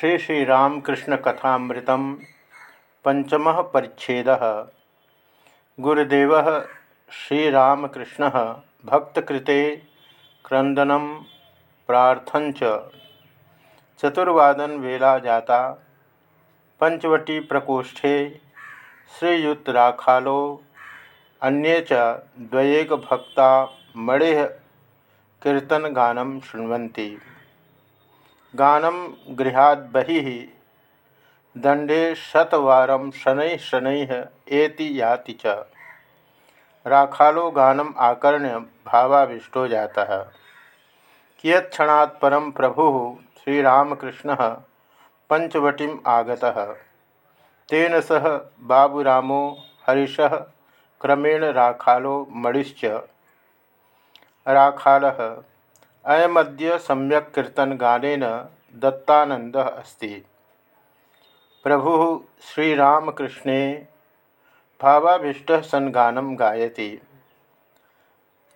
श्री श्रीरामकृष्ण कथामृत पंचम परिच्छेद। गुरुदेव श्रीरामकृष्ण भक्तकृते क्रंदनम प्रार्थन चतुर्वादन वेला जाता, पंचवटी प्रकोष्ठे श्रीयुत राखालो, अन्ये च भक्ता मणि कीर्तन गानम शुण्वन्ति गानम गृहात् बहिः। दंडे शतवारं शनै शनैः एति याति च। राखालो गानम आकर्ण्य भावाविष्टो जाता। कियत्क्षणात् परं प्रभुः श्रीरामकृष्ण पञ्चवटीम् आगता। तेन सह बाबूरामो हरीश क्रमेण राखालो मणिश्च। राखालः अयमद्य कीर्तन गानेन दत्तानंद अस्ति। प्रभु श्रीरामकृष्णे भावाभीष्ट सन गानम गायति।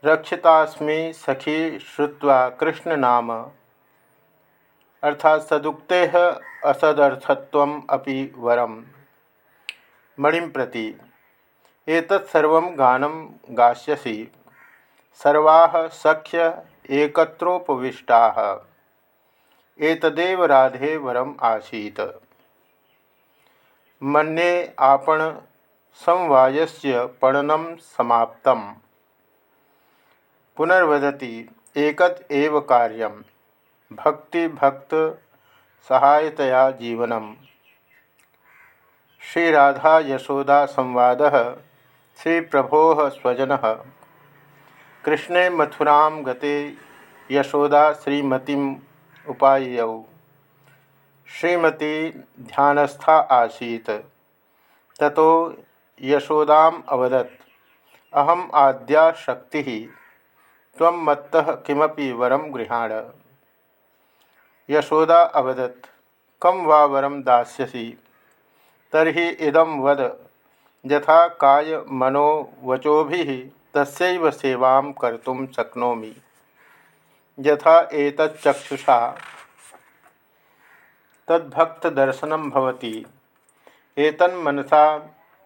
रक्षितास्मि सखी श्रुवा कृष्णनाम। अर्थात सदुक्ते असदर्थत्वम अपि वरम मणिं प्रति। गानम गास्यसि। सर्वा सख्य एकत्रोपविष्टा। एतदेव राधे वरम आसीत। मन्ये आपण समवायस्य पणनं समाप्तम्। पुनर्वदति एकत एव कार्यम। भक्ति भक्त सहायतया जीवनम। श्री राधा यशोदा संवाद। श्री प्रभो स्वजन। कृष्णे मथुरा गते यशोदा श्रीमती उपायौ श्रीमती ध्यानस्था आसीत, ततो यशोदाम अवदत्, अहम आद्या शक्ति, त्वं मत्तः किमपि वरम गृहाण। यशोदा अवदत् कम वा वरम दास्यसि? तर्हि इदं वद, यथा काय मनो वचोभिः तस्व सेवा कर्तुम शक्नोमी। यथा एतच्चक्षुषा तद्भक्तदर्शनं भवति। एतन्मनसा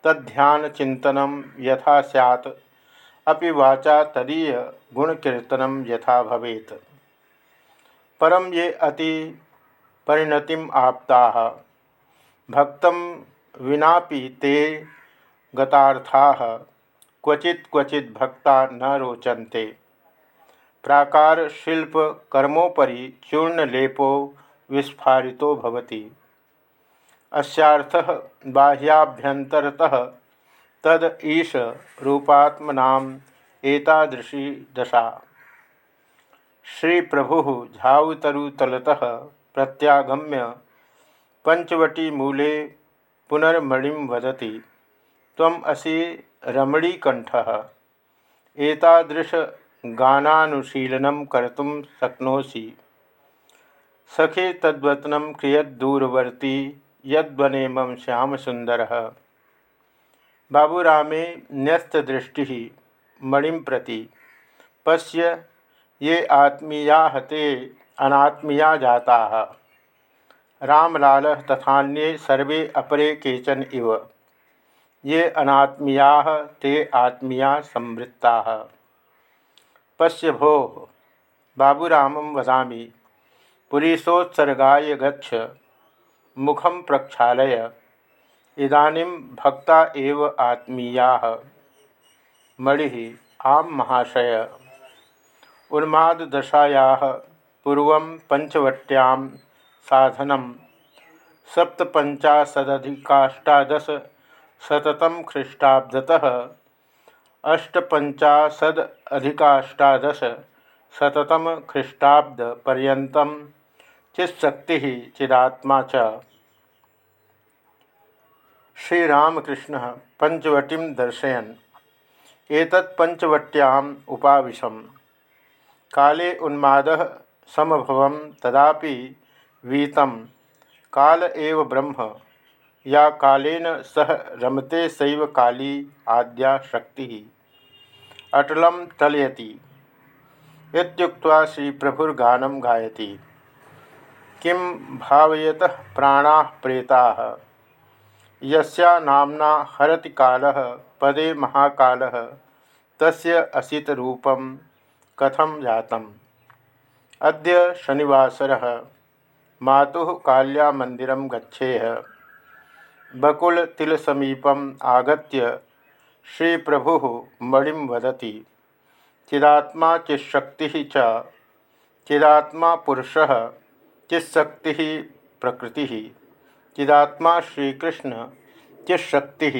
तद्ध्यानचिन्तनं यथा स्यात्, अपि वाचा तदीय गुणकीर्तनं यथा भवेत्। परम ये अति परिणतिम आपता, भक्त विनापि ते गतार्था। क्वचित क्वचित भक्ता न रोचन्ते। प्राकार शिल्प कर्मोपरि चूर्णलेपो विस्फारितो भवति। अस्यार्थः बाह्याभ्यन्तरतः तद ईश रूपात्मनाम एतादृशी दशा। श्री प्रभु झावतरुतलतः प्रत्यागम्य पंचवटी मूले पुनर्मणिम वदति रमणीकंठ एतादृश गानानुशीलनं कर्तुं शक्नोषि। सखे यद्वने मम श्यामसुन्दरः। बाबूरामे न्यस्तदृष्टिः मणिं प्रति। पश्य, ये आत्मीया ते अनात्मीया जाता। रामलाल तथान्ये सर्वे अपरे केचन इव। ये अनात्मीया, ते आत्मीया संवृत्ता पश्य भो बाबूराम वदा पुरीसोत्सर्गाय गच्छ मुखम प्रक्षालय, इदानीं भक्ता एव आत्मीया। मणि आम महाशय। उन्माददशाया, पूर्व पंचवट्यां साधन सप्तपंचाशदधिकाष्टादश शततम ख्रीष्टाब्दतः अष्टपंचाशदधिकाष्टादश शततम ख्रीष्टाब्द पर्यंतम चित्शक्ति चिदात्मा च। पंचवटी दर्शयन। एतत्पंचवट्याम उपाविशम। काले उन्माद समभवम तदापि वीतम। काल एव ब्रह्म। या कालेन सह रमते सैव काली आद्या शक्ति। अटलम तलयति। श्री प्रभुर्गानम गायति। किं भावयत प्राणा प्रेता। नामना हरति कालः, पदे महाकालः, तस्य असितरूपं कथं जातम्? अद्य शनिवासरः, मातुः काल्यामन्दिरं गच्छेह। बकुलतिलसमीपम् आगत्य श्रीप्रभुः मणिं वदति, चिदात्मा चिशक्ति च, चिदात्मा पुरुषः चिशक्ति प्रकृति, चिदात्मा श्रीकृष्ण चिशक्ति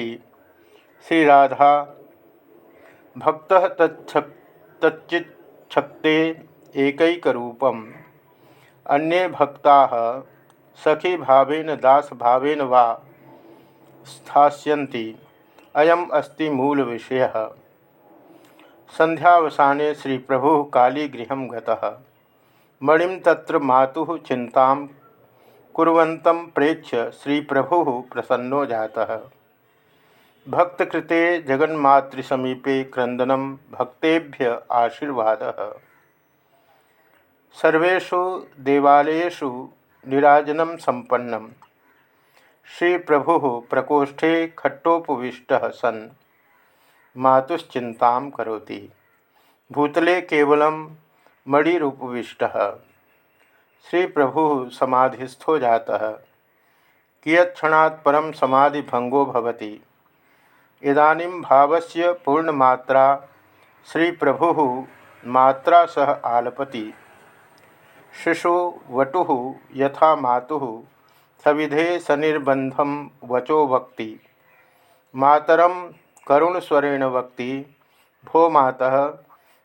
श्रीराधा भक्त तच्चिच्छक्ते एकैकरूपम्। अन्ये भक्ता सखी भावेन, दास भावेन वा स्थास्यन्ति। अयम अस्ति मूल विषय संध्यावसाने श्री प्रभु कालीगृह गतः। त्र मातु चिंता कुरंत प्रेक्ष्य श्री प्रभु प्रसन्नो जातः। भक्तकृते जगन्मातृसमीपे क्रंदनम भक्तेभ्य आशीर्वाद। सर्वेषु देवालयेषु निराजनं संपन्नम् श्री प्रभु प्रकोष्ठे खट्टोपविष्ट सन्। मातुश्चिंता करोति। भूतले केवल मणिरुपविष्ट। श्री प्रभु समाधिस्थो जाता। कियत्क्षणात् परम समाधिभंगो भवति। इदानीं भावस्य पूर्णमात्रा श्री प्रभु मात्रा सह आलपति। शिशु वटु यथा मातु सविधे सनिर्बंधम वचो वक्ति मातरम करुणस्वरेण वक्ति, भो मातः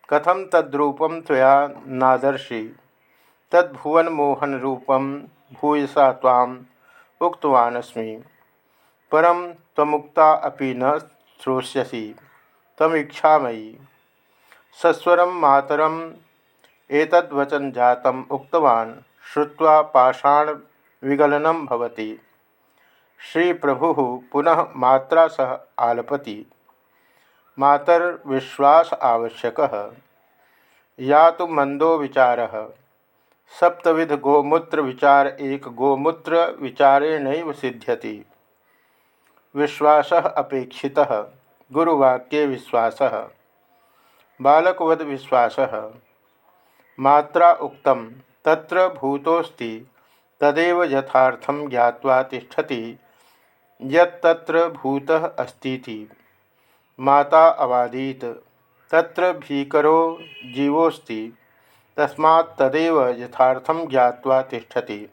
कथम तद्रूपम त्वया नादर्शि। तद्भुवनमोहनरूपं भूयसा ताम उक्तवानस्मि। परम तमुक्ता अपि न श्रोष्यसि तमीक्षामयी सस्वरम मातरम एतद्वचन जातम उक्तवान, श्रुत्वा पाषाण विगलनम भवति। श्री प्रभु पुनः मात्रा सह आलपति। मातर विश्वास आवश्यक। या तो मंदो विचार। सप्तविध गोमूत्र विचार एक गोमूत्र विचारेण सिद्ध्यति। विश्वास अपेक्षित। गुरुवाक्ये विश्वास। बालकवद विश्वास। मात्रा उक्तम। तत्र भूतोस्ति तदेव यथार्थम ज्ञावा तिष्ठति यत्र भूतः अस्तीति। माता अवादीत, तत्र भीकरो जीवोस्ति तस्मात् तदेव यथार्थम ज्ञावा तिष्ठति।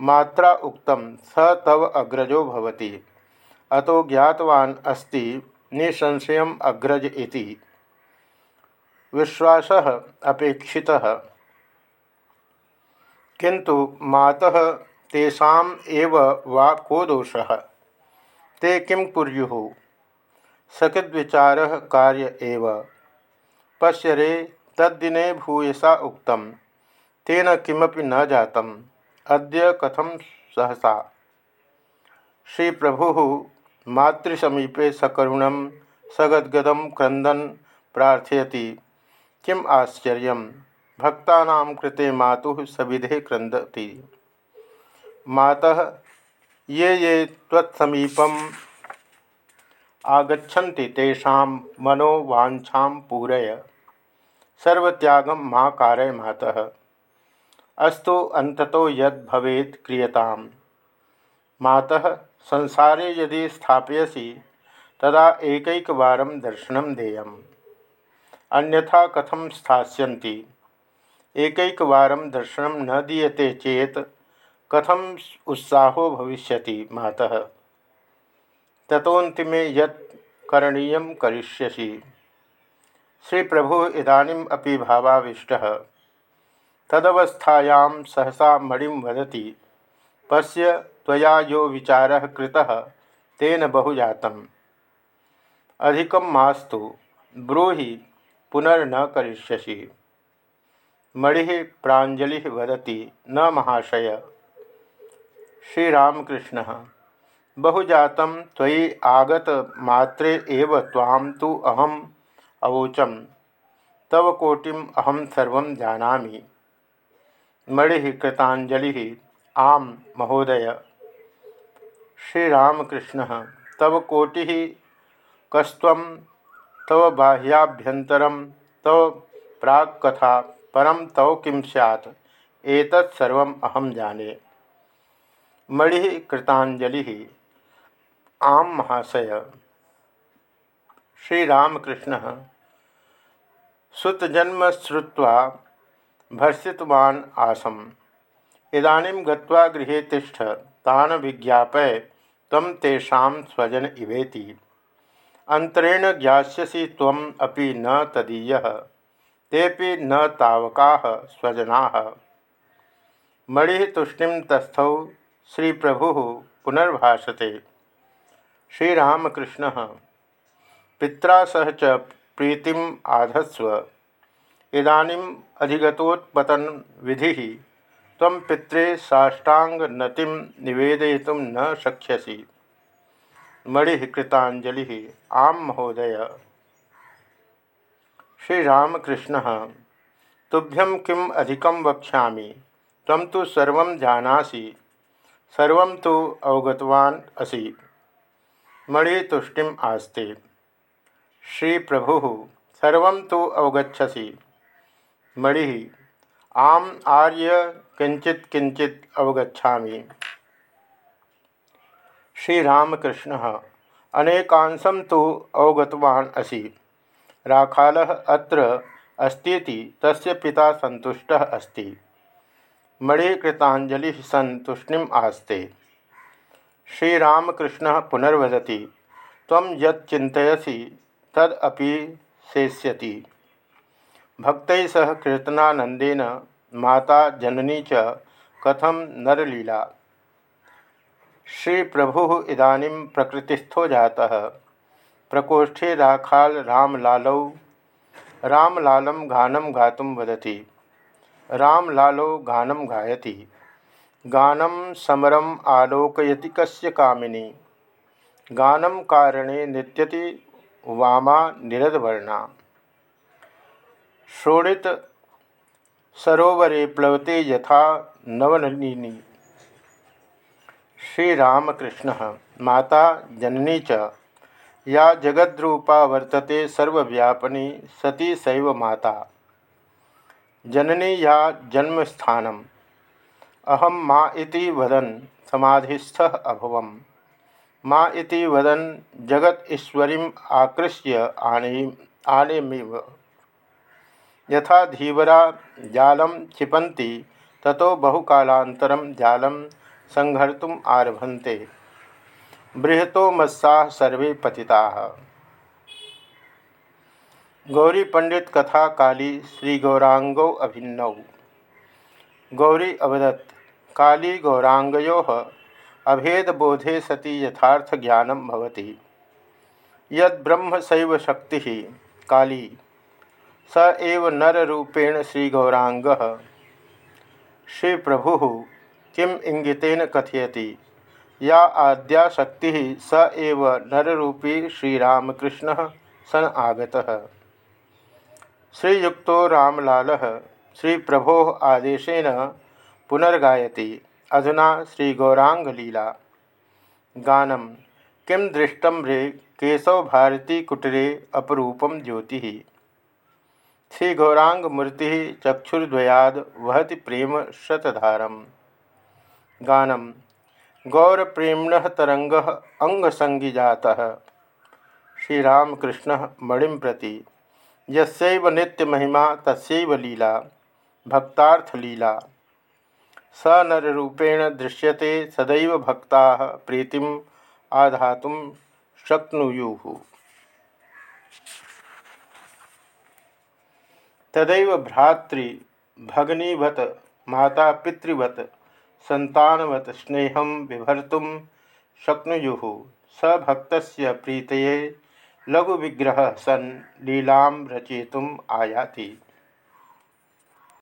मात्रा उक्तम स तव अग्रजो भवति। अतो ज्ञातवान् अस्ति निसंशय अग्रज इति। विश्वासः अपेक्षितः। किंतु मातः तेषाम एव वा को दोष? ते किं कुर्यु? सकृद्विचार कार्य एव। पश्य रे तद्दिने भूयसा उक्तम, तेन किमपि न जातम। अद्य कथम सहसा? श्री प्रभु मातृसमीपे सकरुण, सगद्गद क्रंदन प्रार्थयति। किम आश्चर्य भक्ता कृते मातु सविधे क्रंदती मातः, ये ये त्वत्समीपम आगछति तेषा मनोवाछा पूरय। सर्वत्यागम माँ कारय मातः। अस्तु अंततो यद भवेत क्रियताम मातः, संसारे यदि स्थापयसी, तदा एकैकवारं दर्शनं देयम्। अन्यथा कथं स्थास्यन्ति? एकैकवार दर्शन न दीयते चेत कथम उत्साहो भविष्य मातः। तथोन्तिमे यत् करणीय श्री प्रभु इदानीम अपि भावाविष्टः। तदवस्थायां सहसा मणिं वदति, पश्य त्वया यो विचारः कृतः, तेन बहुजातम्। अधिकं मास्तु, ब्रूहि पुनर्न करिष्यसि। मणि प्राजलि वदती न महाशय। श्रीरामकृष्ण, बहुजात तयि आगत मात्रे एव तां तो अहम अवोचम, तव कोटिम अहम सर्व जानामि। मणि कृतांजलि आम महोदय। श्रीरामकृष्ण, तव कोटि कस्व तव बाह्याभ्यंतर तव प्राक् कथा परम तव किं सैत् एतत्सर्वम् अहम जाने। मणि कृतांजलि आम महाशय। श्रीरामकृष्ण। सुतजन्म श्रुवा भर्षितवान् आसम। इदानीं गत्वा गृहे तिष्ठ। तान् विज्ञापय तम तेषां स्वजन इवेति। अंतरेण ज्ञास्यसि त्वम् अपि न तदीयः। तेपि न तावकाः स्वजनाः। मणि तुष्टिं तस्थौ श्री प्रभु पुनर्भाषते। श्रीरामकृष्ण पिता सह च प्रीतिम आधस्व। इदानीम अधिगतोत्पतन विधि तम पित्रे साष्टांगनति निवेदयितुं न शक्यसी मणि कृतांजलि आम महोदय। श्रीरामकृष्ण, तुभ्यं किम अधिकं वक्षा तम तो सर्व जानासी, सर्व तो अवगतवान असी। मणितुष्टिम आस्ते। श्री प्रभु सर्व तो अवगछसी मणि, आम आर्य किंचित किंचित अवगछा श्रीरामकृष्ण अनेकांशं तो अवगतवान् असि। राखाल अत्र अस्तीति, तस्य पिता सन्तुष्टः अस्ति। मणिकृतांजलि सन् तूष्णीम आस्ते। श्रीरामकृष्ण पुनर्वदति। यिंतयसी तदपि शेष्यति भक्त सह कीर्तनानंदेन माता, जननी च कथम नरलीला। श्री प्रभु इदानीं प्रकृतिस्थो जाता। प्रकोष्ठे राखाल रामलालौ। रामलालं गानं गातुं वदति। रामलालो गानं गायति। गानं समरम आलोकयति कस्य कामिनी। गानं कारणे नृत्यति वामा निरदवर्णा। शोणित सरोवरे प्लवते यथा नवनलिनी। श्रीरामकृष्ण, माता जननी च। या जगद्रूपा वर्तते सर्वव्यापनी सती सैव माता। जननी या जन्मस्थानम। अहम माँ इति वदन समाधिस्थ अभवम। माँ इति वदन जगत ईश्वरी आकृष्य आने आनेमिव यथा धीवरा जालम क्षिपन्ति, ततो बहुकालान्तरं जालं संहर्तुम् आरभन्ते। बृहतो मत्सा सर्वे पतिताः। गौरी पंडित कथा काली श्री गौरांगौ अभिन्नौ। गौरी अवदत्, काली गौरांगयो अभेदबोधे सति यथार्थ ज्ञानम भवति। यद ब्रह्म शक्ति, काली, स एव नररूपेण श्रीगौरांग। श्री प्रभु किम इंगितेन कथयति? या आद्याशक्ति स एव नररूपी श्रीरामकृष्ण सन आगतः। श्रीयुक्त रामलाल श्री प्रभो आदेशन पुनर्गायति। अधुना श्रीगौरांगलीला गानम किं दृष्टं रे केशव भारती कुटरे अपरूपम ज्योति। श्री गौरांग मूर्ति चक्षुर्द्वयाद वहति प्रेम शतधारम। गानम गौर प्रेमण तरंग अंगसंगी जाता श्रीरामकृष्ण मणिम प्रति। यस्यैव नित्य महिमा तस्यैव लीला, भक्तार्थलीला। स नररूपेण दृश्यते, सदैव भक्ता प्रीतिम आधातुं शक्नुयुः। तदैव भ्रातृ भगनीवत, माता पितृवत। संतानवत स्नेह बिभर्त शक्नुयु। स भक्त प्रीत लघु विग्रह सन लीला रचयितुम् आयाति।